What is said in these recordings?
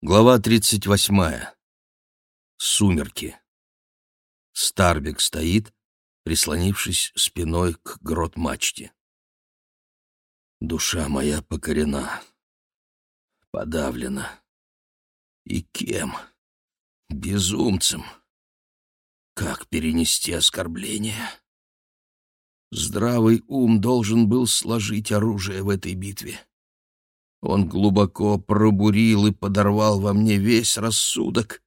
Глава 38. Сумерки. Старбек стоит, прислонившись спиной к грот-мачте. Душа моя покорена, подавлена. И кем? Безумцем. Как перенести оскорбление? Здравый ум должен был сложить оружие в этой битве. Он глубоко пробурил и подорвал во мне весь рассудок.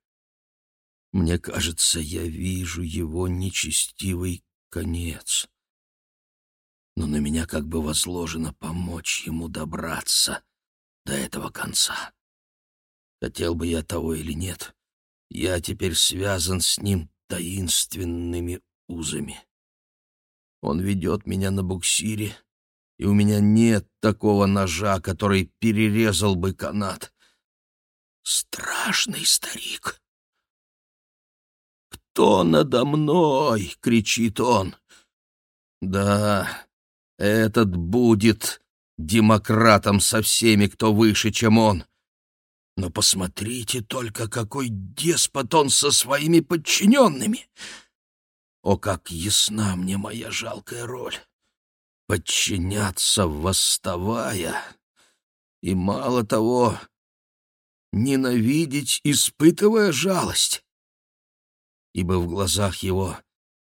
Мне кажется, я вижу его нечестивый конец. Но на меня как бы возложено помочь ему добраться до этого конца. Хотел бы я того или нет, я теперь связан с ним таинственными узами. Он ведет меня на буксире, и у меня нет такого ножа, который перерезал бы канат. Страшный старик. «Кто надо мной?» — кричит он. «Да, этот будет демократом со всеми, кто выше, чем он. Но посмотрите только, какой деспот он со своими подчиненными! О, как ясна мне моя жалкая роль! Подчиняться, восставая, и, мало того, ненавидеть, испытывая жалость. Ибо в глазах его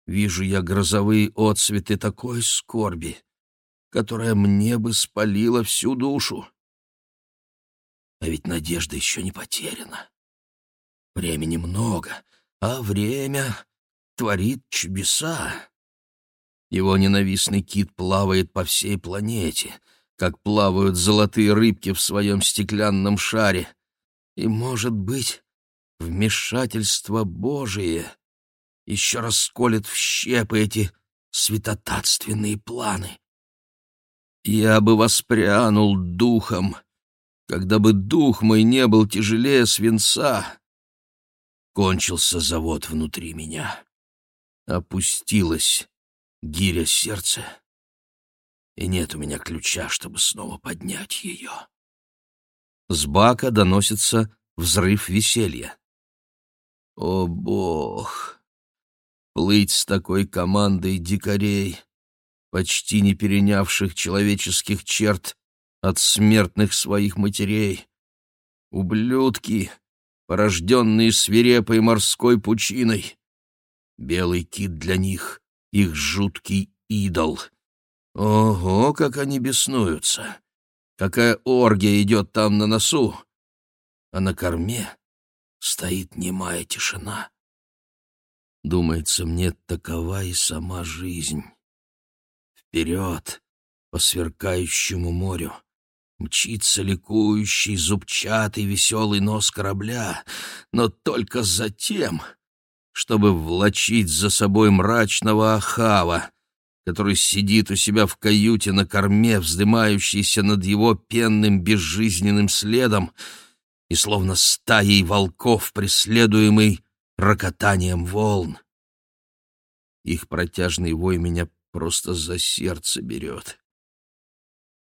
вижу я грозовые отцветы такой скорби, которая мне бы спалила всю душу. А ведь надежда еще не потеряна. Времени много, а время творит чудеса. Его ненавистный кит плавает по всей планете, как плавают золотые рыбки в своем стеклянном шаре. И, может быть, вмешательство Божие еще расколет в щепы эти святотатственные планы. Я бы воспрянул духом, когда бы дух мой не был тяжелее свинца. Кончился завод внутри меня. Опустилась гиря сердце, и нет у меня ключа, чтобы снова поднять ее. С бака доносится взрыв веселья. О, Бог! Плыть с такой командой дикарей, почти не перенявших человеческих черт от смертных своих матерей. Ублюдки, порожденные свирепой морской пучиной. Белый кит для них их жуткий идол. Ого, как они беснуются! Какая оргия идет там на носу! А на корме стоит немая тишина. Думается, мне такова и сама жизнь. Вперед, по сверкающему морю, мчится ликующий, зубчатый, веселый нос корабля, но только затем чтобы влачить за собой мрачного Ахава, который сидит у себя в каюте на корме, вздымающийся над его пенным безжизненным следом, и словно стаей волков, преследуемый рокотанием волн. Их протяжный вой меня просто за сердце берет.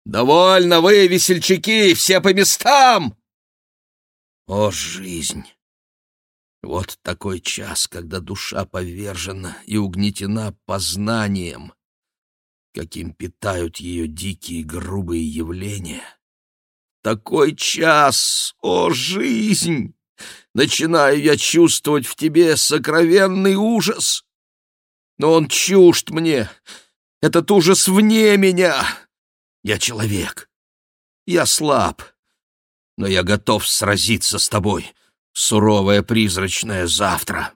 «Довольно вы, весельчаки, все по местам!» О, жизнь! Вот такой час, когда душа повержена и угнетена познанием, каким питают ее дикие грубые явления. Такой час, о жизнь! Начинаю я чувствовать в тебе сокровенный ужас. Но он чужд мне, этот ужас вне меня. Я человек, я слаб, но я готов сразиться с тобой, суровое призрачное завтра.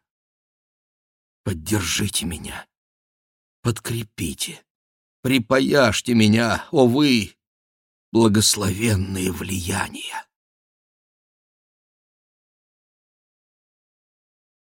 Поддержите меня, подкрепите, припаяшьте меня, о вы, благословенные влияния.